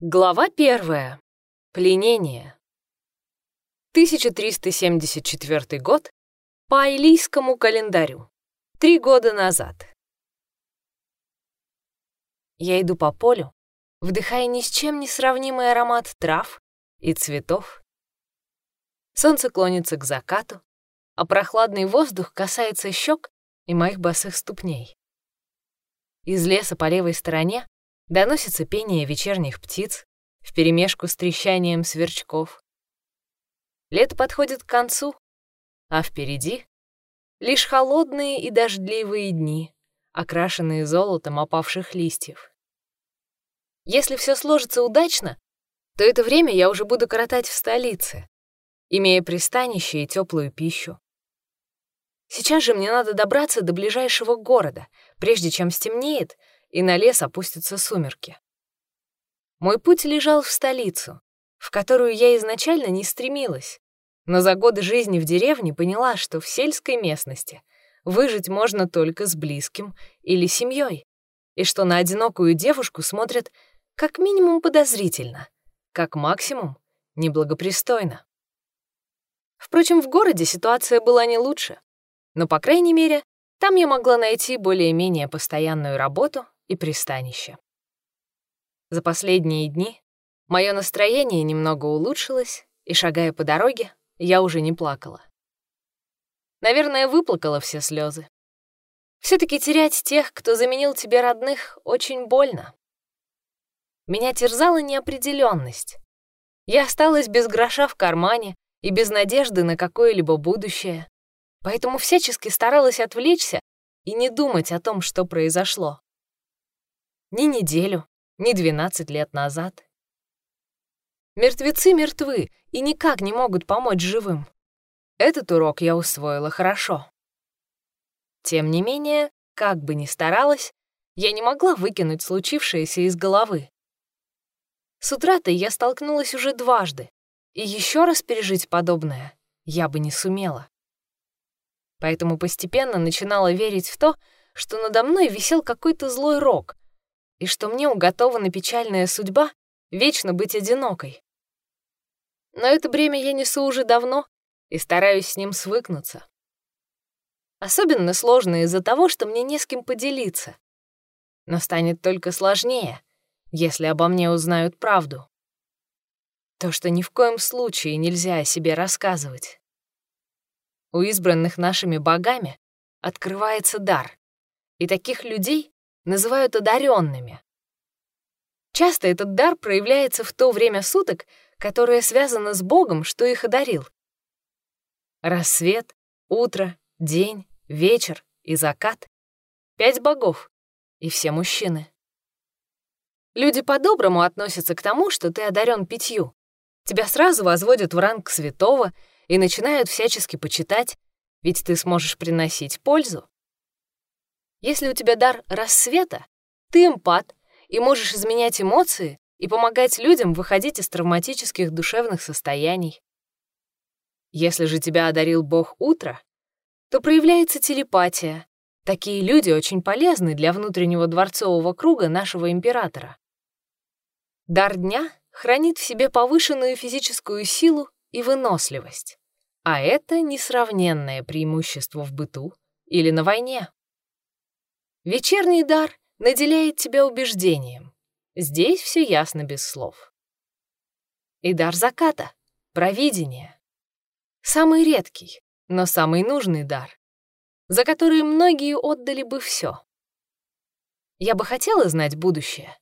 Глава первая. Пленение. 1374 год по айлийскому календарю. Три года назад. Я иду по полю, вдыхая ни с чем не сравнимый аромат трав и цветов. Солнце клонится к закату, а прохладный воздух касается щек и моих босых ступней. Из леса по левой стороне Доносится пение вечерних птиц вперемешку с трещанием сверчков. Лето подходит к концу, а впереди лишь холодные и дождливые дни, окрашенные золотом опавших листьев. Если все сложится удачно, то это время я уже буду коротать в столице, имея пристанище и теплую пищу. Сейчас же мне надо добраться до ближайшего города, прежде чем стемнеет и на лес опустятся сумерки. Мой путь лежал в столицу, в которую я изначально не стремилась, но за годы жизни в деревне поняла, что в сельской местности выжить можно только с близким или семьей, и что на одинокую девушку смотрят как минимум подозрительно, как максимум неблагопристойно. Впрочем, в городе ситуация была не лучше, но, по крайней мере, там я могла найти более-менее постоянную работу и пристанище. За последние дни мое настроение немного улучшилось, и, шагая по дороге, я уже не плакала. Наверное, выплакала все слезы. все таки терять тех, кто заменил тебе родных, очень больно. Меня терзала неопределенность. Я осталась без гроша в кармане и без надежды на какое-либо будущее, поэтому всячески старалась отвлечься и не думать о том, что произошло. Ни неделю, ни двенадцать лет назад. Мертвецы мертвы и никак не могут помочь живым. Этот урок я усвоила хорошо. Тем не менее, как бы ни старалась, я не могла выкинуть случившееся из головы. С утра-то я столкнулась уже дважды, и еще раз пережить подобное я бы не сумела. Поэтому постепенно начинала верить в то, что надо мной висел какой-то злой рок, и что мне уготована печальная судьба вечно быть одинокой. Но это бремя я несу уже давно и стараюсь с ним свыкнуться. Особенно сложно из-за того, что мне не с кем поделиться. Но станет только сложнее, если обо мне узнают правду. То, что ни в коем случае нельзя о себе рассказывать. У избранных нашими богами открывается дар, и таких людей называют одаренными. Часто этот дар проявляется в то время суток, которое связано с Богом, что их одарил. Рассвет, утро, день, вечер и закат — пять богов, и все мужчины. Люди по-доброму относятся к тому, что ты одарен пятью. Тебя сразу возводят в ранг святого и начинают всячески почитать, ведь ты сможешь приносить пользу. Если у тебя дар рассвета, ты эмпат и можешь изменять эмоции и помогать людям выходить из травматических душевных состояний. Если же тебя одарил бог утра, то проявляется телепатия. Такие люди очень полезны для внутреннего дворцового круга нашего императора. Дар дня хранит в себе повышенную физическую силу и выносливость, а это несравненное преимущество в быту или на войне. Вечерний дар наделяет тебя убеждением. Здесь все ясно без слов. И дар заката — провидение. Самый редкий, но самый нужный дар, за который многие отдали бы все. Я бы хотела знать будущее,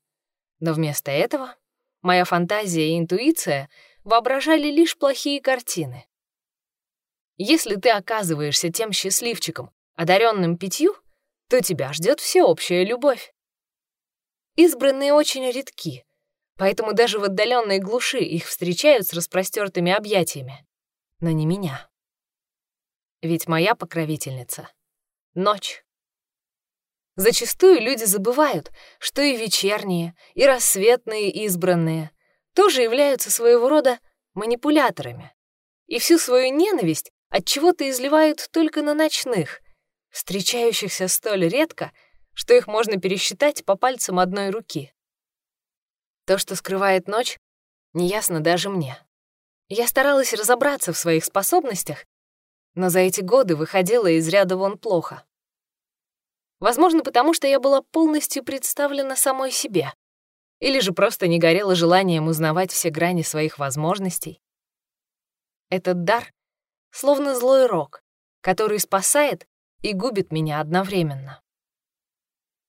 но вместо этого моя фантазия и интуиция воображали лишь плохие картины. Если ты оказываешься тем счастливчиком, одаренным пятью, то тебя ждет всеобщая любовь. Избранные очень редки, поэтому даже в отдаленной глуши их встречают с распростертыми объятиями. Но не меня. Ведь моя покровительница — ночь. Зачастую люди забывают, что и вечерние, и рассветные избранные тоже являются своего рода манипуляторами, и всю свою ненависть от чего-то изливают только на ночных, встречающихся столь редко, что их можно пересчитать по пальцам одной руки. То, что скрывает ночь, неясно даже мне. Я старалась разобраться в своих способностях, но за эти годы выходила из ряда вон плохо. Возможно, потому что я была полностью представлена самой себе. Или же просто не горела желанием узнавать все грани своих возможностей. Этот дар словно злой рок, который спасает и губит меня одновременно.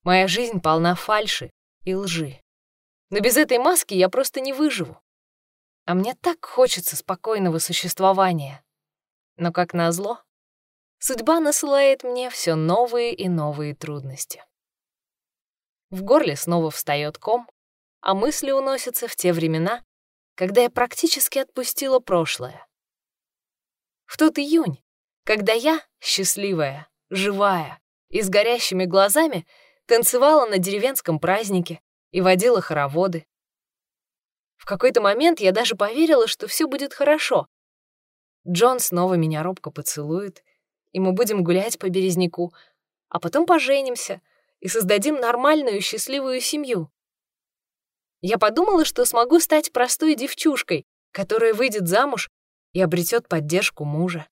Моя жизнь полна фальши и лжи. Но без этой маски я просто не выживу. А мне так хочется спокойного существования. Но, как назло, судьба насылает мне все новые и новые трудности. В горле снова встает ком, а мысли уносятся в те времена, когда я практически отпустила прошлое. В тот июнь, когда я, счастливая, живая и с горящими глазами, танцевала на деревенском празднике и водила хороводы, в какой-то момент я даже поверила, что все будет хорошо. Джон снова меня робко поцелует, и мы будем гулять по березняку, а потом поженимся и создадим нормальную счастливую семью. Я подумала, что смогу стать простой девчушкой, которая выйдет замуж и обретет поддержку мужа.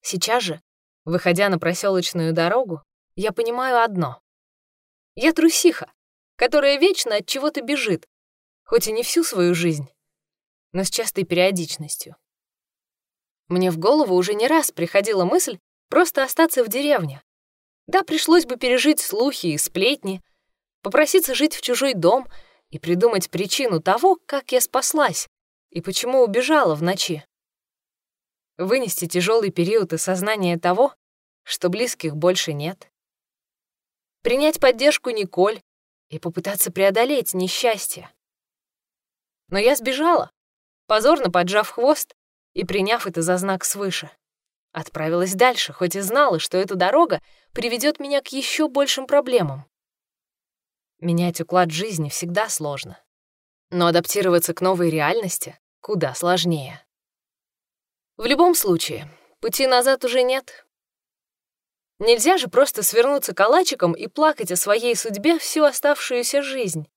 Сейчас же, выходя на проселочную дорогу, я понимаю одно. Я трусиха, которая вечно от чего-то бежит, хоть и не всю свою жизнь, но с частой периодичностью. Мне в голову уже не раз приходила мысль просто остаться в деревне. Да, пришлось бы пережить слухи и сплетни, попроситься жить в чужой дом и придумать причину того, как я спаслась и почему убежала в ночи. Вынести тяжелый период осознания того, что близких больше нет. Принять поддержку Николь и попытаться преодолеть несчастье. Но я сбежала, позорно поджав хвост и приняв это за знак свыше. Отправилась дальше, хоть и знала, что эта дорога приведет меня к еще большим проблемам. Менять уклад жизни всегда сложно. Но адаптироваться к новой реальности куда сложнее. В любом случае, пути назад уже нет. Нельзя же просто свернуться калачиком и плакать о своей судьбе всю оставшуюся жизнь.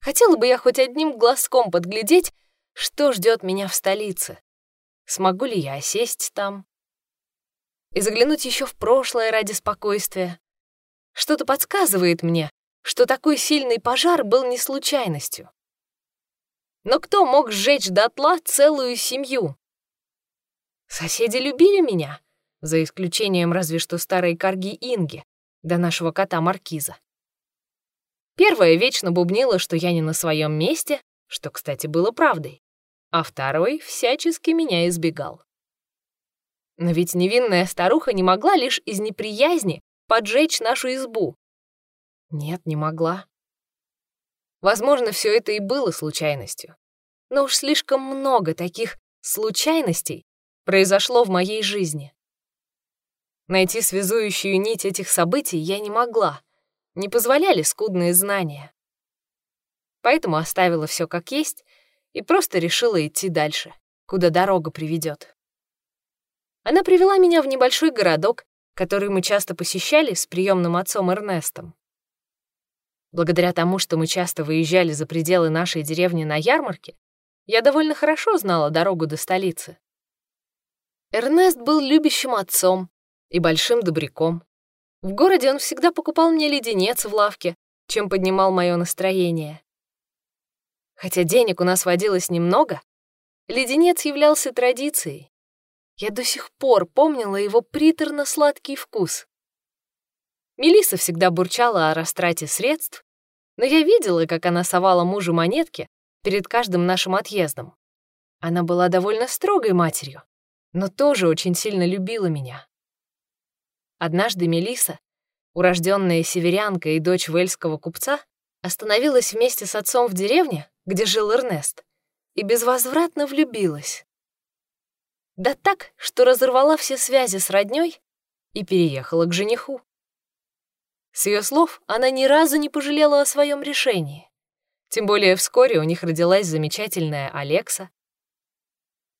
Хотела бы я хоть одним глазком подглядеть, что ждет меня в столице. Смогу ли я осесть там? И заглянуть еще в прошлое ради спокойствия. Что-то подсказывает мне, что такой сильный пожар был не случайностью. Но кто мог сжечь дотла целую семью? Соседи любили меня, за исключением разве что старой корги Инги, до нашего кота Маркиза. Первая вечно бубнила, что я не на своем месте, что, кстати, было правдой, а второй всячески меня избегал. Но ведь невинная старуха не могла лишь из неприязни поджечь нашу избу. Нет, не могла. Возможно, все это и было случайностью. Но уж слишком много таких случайностей произошло в моей жизни. Найти связующую нить этих событий я не могла не позволяли скудные знания. Поэтому оставила все как есть и просто решила идти дальше, куда дорога приведет. Она привела меня в небольшой городок, который мы часто посещали с приемным отцом Эрнестом. Благодаря тому, что мы часто выезжали за пределы нашей деревни на ярмарке, я довольно хорошо знала дорогу до столицы. Эрнест был любящим отцом и большим добряком. В городе он всегда покупал мне леденец в лавке, чем поднимал мое настроение. Хотя денег у нас водилось немного, леденец являлся традицией. Я до сих пор помнила его приторно-сладкий вкус. Мелиса всегда бурчала о растрате средств, но я видела, как она совала мужу монетки перед каждым нашим отъездом. Она была довольно строгой матерью, но тоже очень сильно любила меня. Однажды Мелиса, урожденная северянка и дочь вельского купца, остановилась вместе с отцом в деревне, где жил Эрнест, и безвозвратно влюбилась. Да так, что разорвала все связи с роднёй и переехала к жениху. С ее слов она ни разу не пожалела о своем решении. Тем более вскоре у них родилась замечательная Алекса.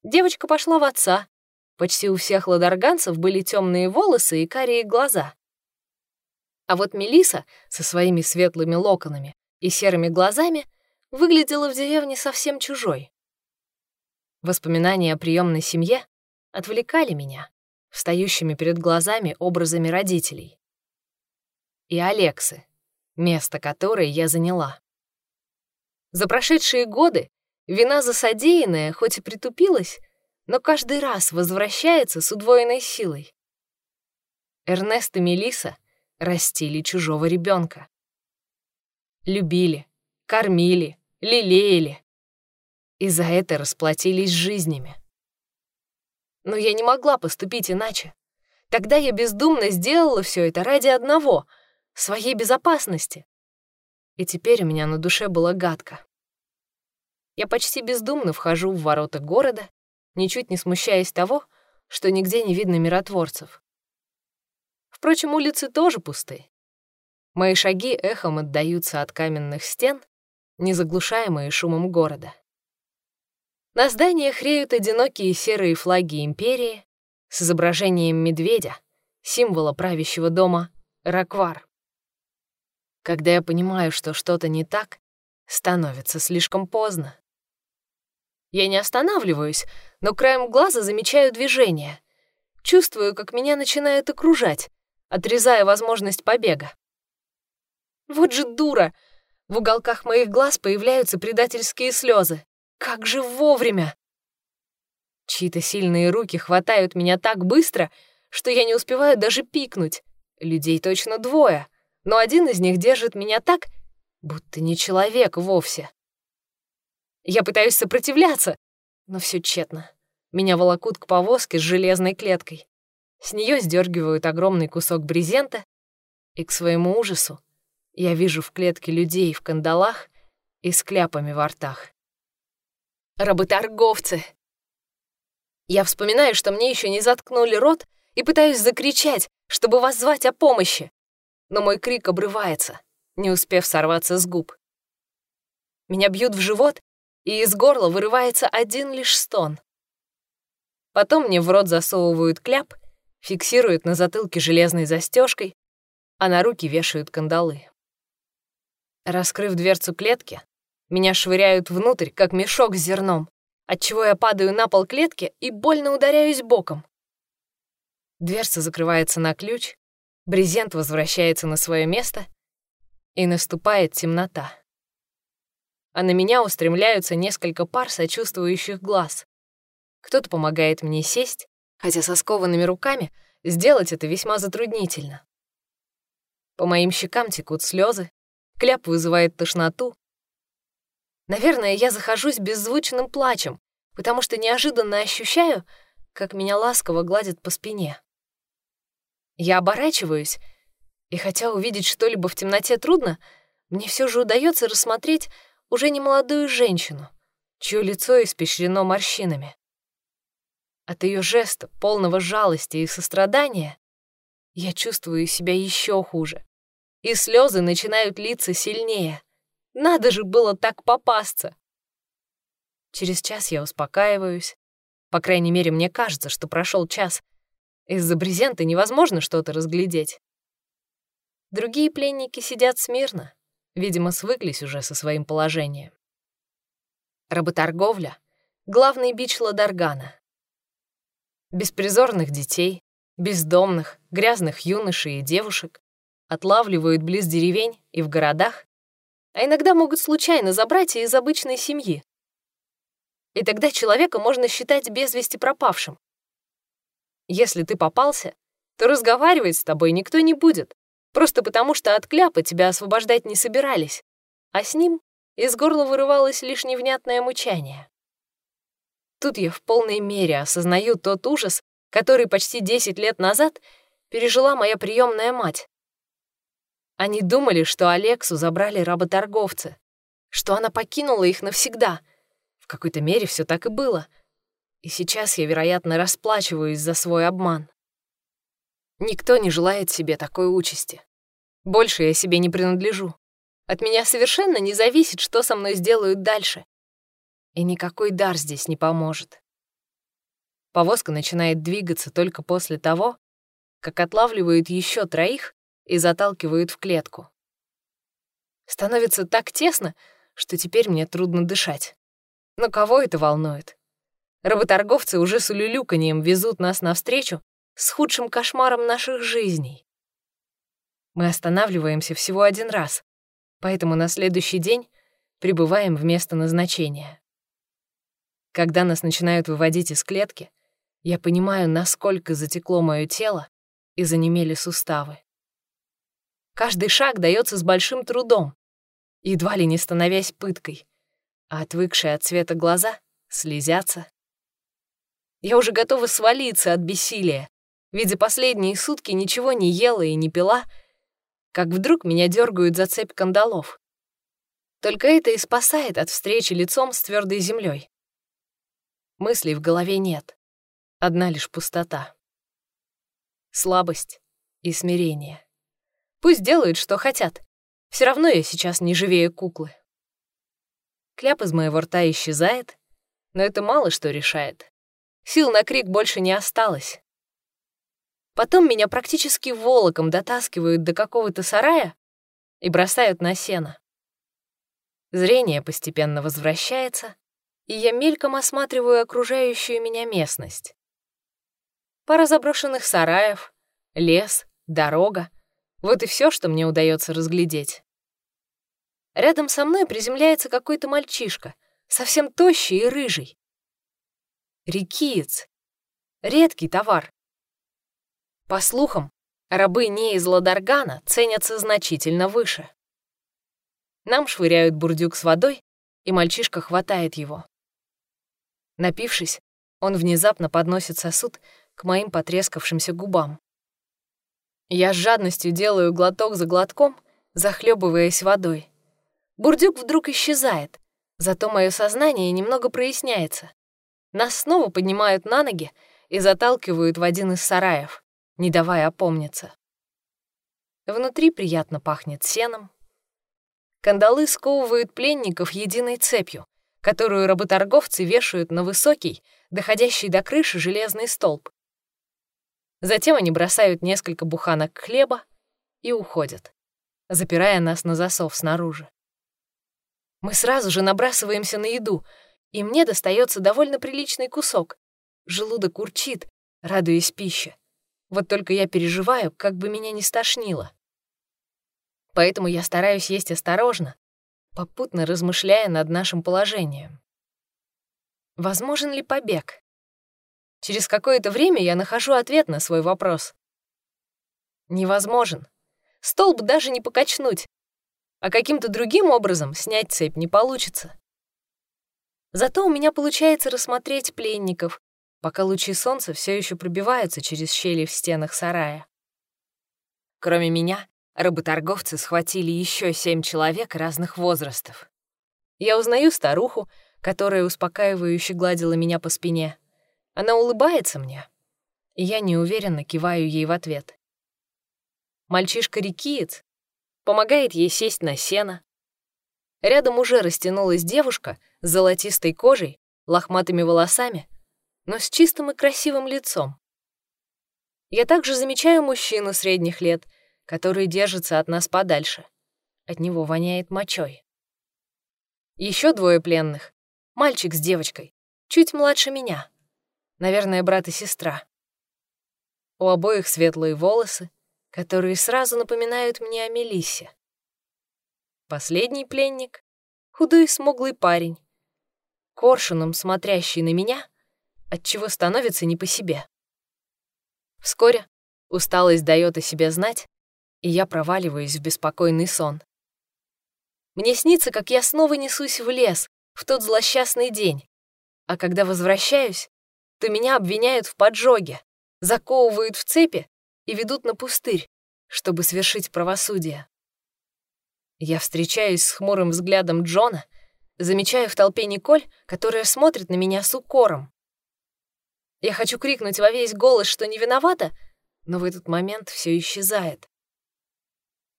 Девочка пошла в отца, Почти у всех ладорганцев были темные волосы и карие глаза. А вот Мелиса со своими светлыми локонами и серыми глазами выглядела в деревне совсем чужой. Воспоминания о приемной семье отвлекали меня, встающими перед глазами образами родителей. И Алексы, место которой я заняла. За прошедшие годы вина за содеянное хоть и притупилась, но каждый раз возвращается с удвоенной силой. Эрнест и Мелиса растили чужого ребенка. Любили, кормили, лелеяли. И за это расплатились жизнями. Но я не могла поступить иначе. Тогда я бездумно сделала все это ради одного — своей безопасности. И теперь у меня на душе было гадко. Я почти бездумно вхожу в ворота города, ничуть не смущаясь того, что нигде не видно миротворцев. Впрочем, улицы тоже пусты. Мои шаги эхом отдаются от каменных стен, не заглушаемые шумом города. На зданиях реют одинокие серые флаги империи с изображением медведя, символа правящего дома Раквар. Когда я понимаю, что что-то не так, становится слишком поздно. Я не останавливаюсь, но краем глаза замечаю движение. Чувствую, как меня начинает окружать, отрезая возможность побега. Вот же дура! В уголках моих глаз появляются предательские слезы. Как же вовремя! Чьи-то сильные руки хватают меня так быстро, что я не успеваю даже пикнуть. Людей точно двое, но один из них держит меня так, будто не человек вовсе. Я пытаюсь сопротивляться, но все тщетно. Меня волокут к повозке с железной клеткой. С нее сдергивают огромный кусок брезента, и к своему ужасу я вижу в клетке людей в кандалах и с кляпами во ртах. Работорговцы! Я вспоминаю, что мне еще не заткнули рот, и пытаюсь закричать, чтобы вас звать о помощи. Но мой крик обрывается, не успев сорваться с губ. Меня бьют в живот, и из горла вырывается один лишь стон. Потом мне в рот засовывают кляп, фиксируют на затылке железной застежкой, а на руки вешают кандалы. Раскрыв дверцу клетки, меня швыряют внутрь, как мешок с зерном, отчего я падаю на пол клетки и больно ударяюсь боком. Дверца закрывается на ключ, брезент возвращается на свое место, и наступает темнота а на меня устремляются несколько пар сочувствующих глаз. Кто-то помогает мне сесть, хотя со скованными руками сделать это весьма затруднительно. По моим щекам текут слезы, кляп вызывает тошноту. Наверное, я захожусь беззвучным плачем, потому что неожиданно ощущаю, как меня ласково гладят по спине. Я оборачиваюсь, и хотя увидеть что-либо в темноте трудно, мне все же удается рассмотреть уже не молодую женщину, чье лицо испещрено морщинами. От ее жеста, полного жалости и сострадания, я чувствую себя еще хуже, и слезы начинают литься сильнее. Надо же было так попасться. Через час я успокаиваюсь. По крайней мере, мне кажется, что прошел час. Из-за брезента невозможно что-то разглядеть. Другие пленники сидят смирно, Видимо, свыклись уже со своим положением. Работорговля — главный бич Ладаргана. Беспризорных детей, бездомных, грязных юношей и девушек отлавливают близ деревень и в городах, а иногда могут случайно забрать и из обычной семьи. И тогда человека можно считать без вести пропавшим. Если ты попался, то разговаривать с тобой никто не будет, Просто потому, что от кляпа тебя освобождать не собирались, а с ним из горла вырывалось лишь невнятное мучание. Тут я в полной мере осознаю тот ужас, который почти 10 лет назад пережила моя приемная мать. Они думали, что Алексу забрали работорговцы, что она покинула их навсегда. В какой-то мере все так и было. И сейчас я, вероятно, расплачиваюсь за свой обман. Никто не желает себе такой участи. Больше я себе не принадлежу. От меня совершенно не зависит, что со мной сделают дальше. И никакой дар здесь не поможет. Повозка начинает двигаться только после того, как отлавливают еще троих и заталкивают в клетку. Становится так тесно, что теперь мне трудно дышать. Но кого это волнует? Работорговцы уже с улюлюканьем везут нас навстречу с худшим кошмаром наших жизней. Мы останавливаемся всего один раз, поэтому на следующий день прибываем в место назначения. Когда нас начинают выводить из клетки, я понимаю, насколько затекло мое тело и занемели суставы. Каждый шаг дается с большим трудом, едва ли не становясь пыткой, а отвыкшие от цвета глаза слезятся. Я уже готова свалиться от бессилия, ведь за последние сутки ничего не ела и не пила, как вдруг меня дергают за цепь кандалов. Только это и спасает от встречи лицом с твердой землей. Мыслей в голове нет, одна лишь пустота. Слабость и смирение. Пусть делают, что хотят. Все равно я сейчас не живее куклы. Кляп из моего рта исчезает, но это мало что решает. Сил на крик больше не осталось. Потом меня практически волоком дотаскивают до какого-то сарая и бросают на сено. Зрение постепенно возвращается, и я мельком осматриваю окружающую меня местность. Пара заброшенных сараев, лес, дорога — вот и все, что мне удается разглядеть. Рядом со мной приземляется какой-то мальчишка, совсем тощий и рыжий. Рекиец. Редкий товар. По слухам, рабы не из Ладаргана ценятся значительно выше. Нам швыряют бурдюк с водой, и мальчишка хватает его. Напившись, он внезапно подносит сосуд к моим потрескавшимся губам. Я с жадностью делаю глоток за глотком, захлебываясь водой. Бурдюк вдруг исчезает, зато мое сознание немного проясняется. Нас снова поднимают на ноги и заталкивают в один из сараев, не давая опомниться. Внутри приятно пахнет сеном. Кандалы сковывают пленников единой цепью, которую работорговцы вешают на высокий, доходящий до крыши железный столб. Затем они бросают несколько буханок хлеба и уходят, запирая нас на засов снаружи. Мы сразу же набрасываемся на еду, и мне достается довольно приличный кусок. Желудок урчит, радуясь пище. Вот только я переживаю, как бы меня не стошнило. Поэтому я стараюсь есть осторожно, попутно размышляя над нашим положением. Возможен ли побег? Через какое-то время я нахожу ответ на свой вопрос. Невозможен. Столб даже не покачнуть, а каким-то другим образом снять цепь не получится. Зато у меня получается рассмотреть пленников, пока лучи солнца все еще пробиваются через щели в стенах сарая. Кроме меня, работорговцы схватили еще семь человек разных возрастов. Я узнаю старуху, которая успокаивающе гладила меня по спине. Она улыбается мне, и я неуверенно киваю ей в ответ. Мальчишка-рекиец помогает ей сесть на сено. Рядом уже растянулась девушка с золотистой кожей, лохматыми волосами, но с чистым и красивым лицом. Я также замечаю мужчину средних лет, который держится от нас подальше. От него воняет мочой. Еще двое пленных. Мальчик с девочкой, чуть младше меня. Наверное, брат и сестра. У обоих светлые волосы, которые сразу напоминают мне о Мелиссе. Последний пленник — худой смуглый парень, коршуном смотрящий на меня, отчего становится не по себе. Вскоре усталость дает о себе знать, и я проваливаюсь в беспокойный сон. Мне снится, как я снова несусь в лес в тот злосчастный день, а когда возвращаюсь, то меня обвиняют в поджоге, заковывают в цепи и ведут на пустырь, чтобы свершить правосудие. Я встречаюсь с хмурым взглядом Джона, замечаю в толпе Николь, которая смотрит на меня с укором. Я хочу крикнуть во весь голос, что не виновата, но в этот момент все исчезает.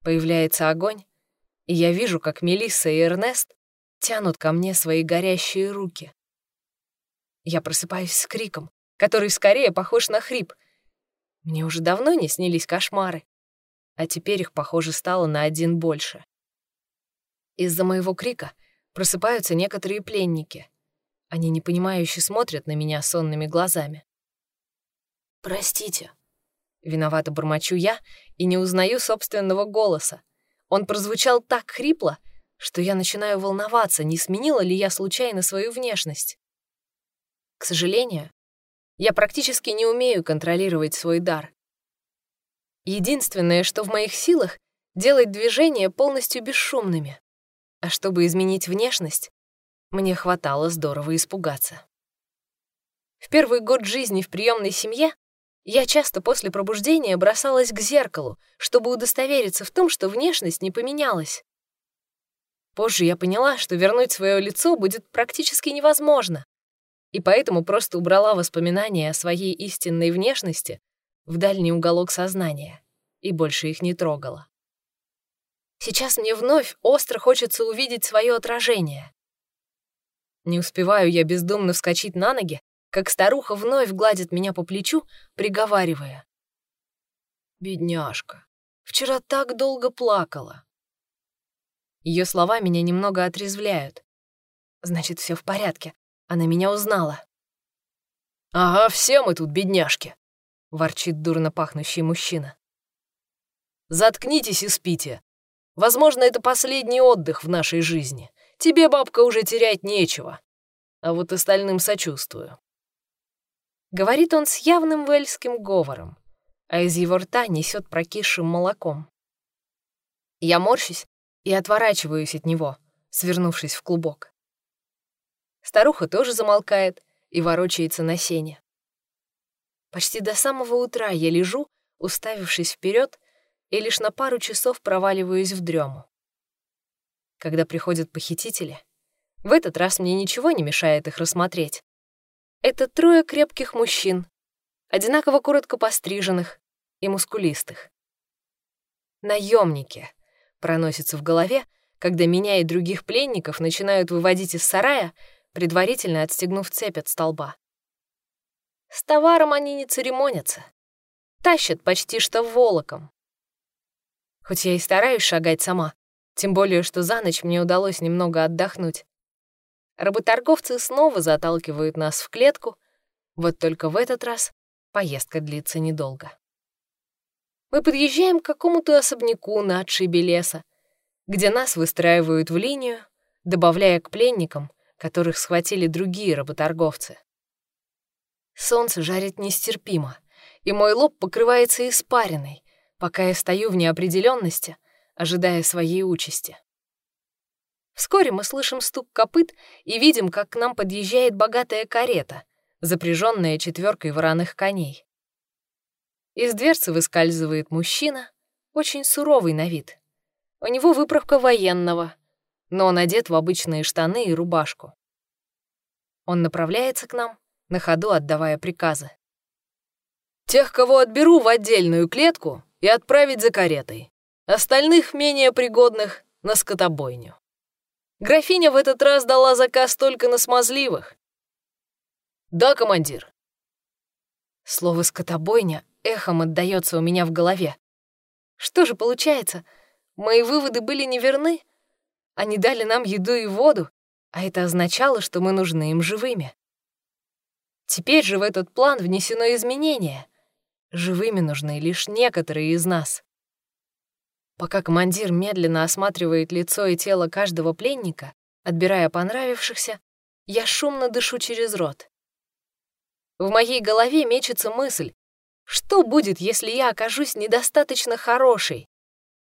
Появляется огонь, и я вижу, как Мелисса и Эрнест тянут ко мне свои горящие руки. Я просыпаюсь с криком, который скорее похож на хрип — мне уже давно не снились кошмары, а теперь их, похоже, стало на один больше. Из-за моего крика просыпаются некоторые пленники. Они непонимающе смотрят на меня сонными глазами. «Простите», — виновато бормочу я и не узнаю собственного голоса. Он прозвучал так хрипло, что я начинаю волноваться, не сменила ли я случайно свою внешность. К сожалению, я практически не умею контролировать свой дар. Единственное, что в моих силах, делать движения полностью бесшумными. А чтобы изменить внешность, мне хватало здорово испугаться. В первый год жизни в приемной семье я часто после пробуждения бросалась к зеркалу, чтобы удостовериться в том, что внешность не поменялась. Позже я поняла, что вернуть свое лицо будет практически невозможно, и поэтому просто убрала воспоминания о своей истинной внешности в дальний уголок сознания и больше их не трогала. Сейчас мне вновь остро хочется увидеть свое отражение. Не успеваю я бездумно вскочить на ноги, как старуха вновь гладит меня по плечу, приговаривая. «Бедняжка, вчера так долго плакала». Ее слова меня немного отрезвляют. Значит, все в порядке. Она меня узнала. «Ага, все мы тут бедняжки», — ворчит дурно пахнущий мужчина. «Заткнитесь и спите. Возможно, это последний отдых в нашей жизни. Тебе, бабка, уже терять нечего. А вот остальным сочувствую». Говорит он с явным вельским говором, а из его рта несет прокисшим молоком. Я морщусь и отворачиваюсь от него, свернувшись в клубок. Старуха тоже замолкает и ворочается на сене. Почти до самого утра я лежу, уставившись вперед, и лишь на пару часов проваливаюсь в дрему. Когда приходят похитители, в этот раз мне ничего не мешает их рассмотреть. Это трое крепких мужчин, одинаково коротко постриженных и мускулистых. Наемники проносится в голове, когда меня и других пленников начинают выводить из сарая предварительно отстегнув цепь от столба. С товаром они не церемонятся. Тащат почти что волоком. Хоть я и стараюсь шагать сама, тем более, что за ночь мне удалось немного отдохнуть. Работорговцы снова заталкивают нас в клетку, вот только в этот раз поездка длится недолго. Мы подъезжаем к какому-то особняку на отшибе леса, где нас выстраивают в линию, добавляя к пленникам которых схватили другие работорговцы. Солнце жарит нестерпимо, и мой лоб покрывается испариной, пока я стою в неопределенности, ожидая своей участи. Вскоре мы слышим стук копыт и видим, как к нам подъезжает богатая карета, запряженная четверкой вороных коней. Из дверцы выскальзывает мужчина, очень суровый на вид. У него выправка военного, но он одет в обычные штаны и рубашку. Он направляется к нам, на ходу отдавая приказы. «Тех, кого отберу в отдельную клетку и отправить за каретой. Остальных, менее пригодных, на скотобойню. Графиня в этот раз дала заказ только на смазливых». «Да, командир». Слово «скотобойня» эхом отдаётся у меня в голове. Что же получается, мои выводы были неверны? Они дали нам еду и воду, а это означало, что мы нужны им живыми. Теперь же в этот план внесено изменение. Живыми нужны лишь некоторые из нас. Пока командир медленно осматривает лицо и тело каждого пленника, отбирая понравившихся, я шумно дышу через рот. В моей голове мечется мысль, что будет, если я окажусь недостаточно хорошей,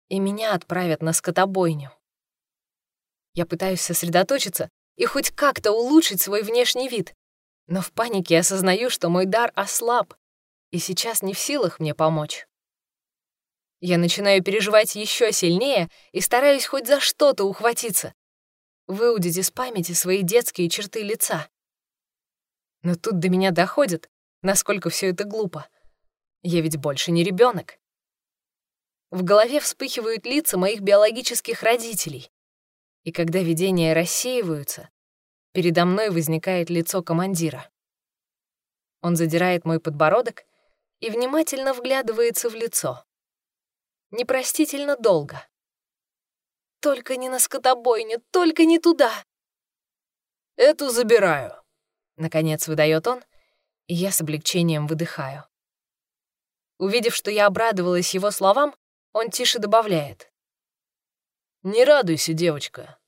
и меня отправят на скотобойню. Я пытаюсь сосредоточиться и хоть как-то улучшить свой внешний вид, но в панике осознаю, что мой дар ослаб, и сейчас не в силах мне помочь. Я начинаю переживать еще сильнее и стараюсь хоть за что-то ухватиться, выудить из памяти свои детские черты лица. Но тут до меня доходит, насколько все это глупо. Я ведь больше не ребенок. В голове вспыхивают лица моих биологических родителей. И когда видения рассеиваются, передо мной возникает лицо командира. Он задирает мой подбородок и внимательно вглядывается в лицо. Непростительно долго. Только не на скотобойню, только не туда. Эту забираю. Наконец выдает он, и я с облегчением выдыхаю. Увидев, что я обрадовалась его словам, он тише добавляет. «Не радуйся, девочка.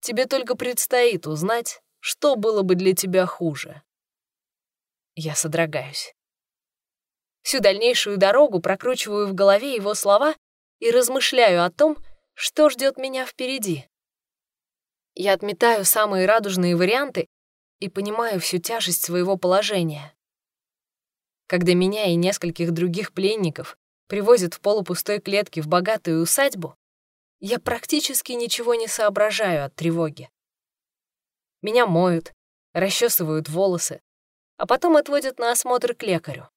Тебе только предстоит узнать, что было бы для тебя хуже». Я содрогаюсь. Всю дальнейшую дорогу прокручиваю в голове его слова и размышляю о том, что ждет меня впереди. Я отметаю самые радужные варианты и понимаю всю тяжесть своего положения. Когда меня и нескольких других пленников привозят в полупустой клетке в богатую усадьбу, я практически ничего не соображаю от тревоги. Меня моют, расчесывают волосы, а потом отводят на осмотр к лекарю.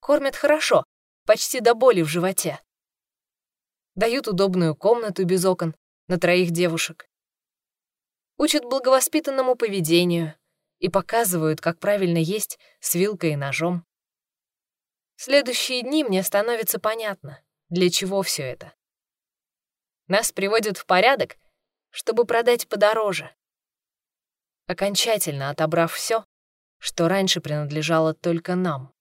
Кормят хорошо, почти до боли в животе дают удобную комнату без окон на троих девушек. Учат благовоспитанному поведению и показывают, как правильно есть с вилкой и ножом. следующие дни мне становится понятно, для чего все это. Нас приводят в порядок, чтобы продать подороже, окончательно отобрав все, что раньше принадлежало только нам.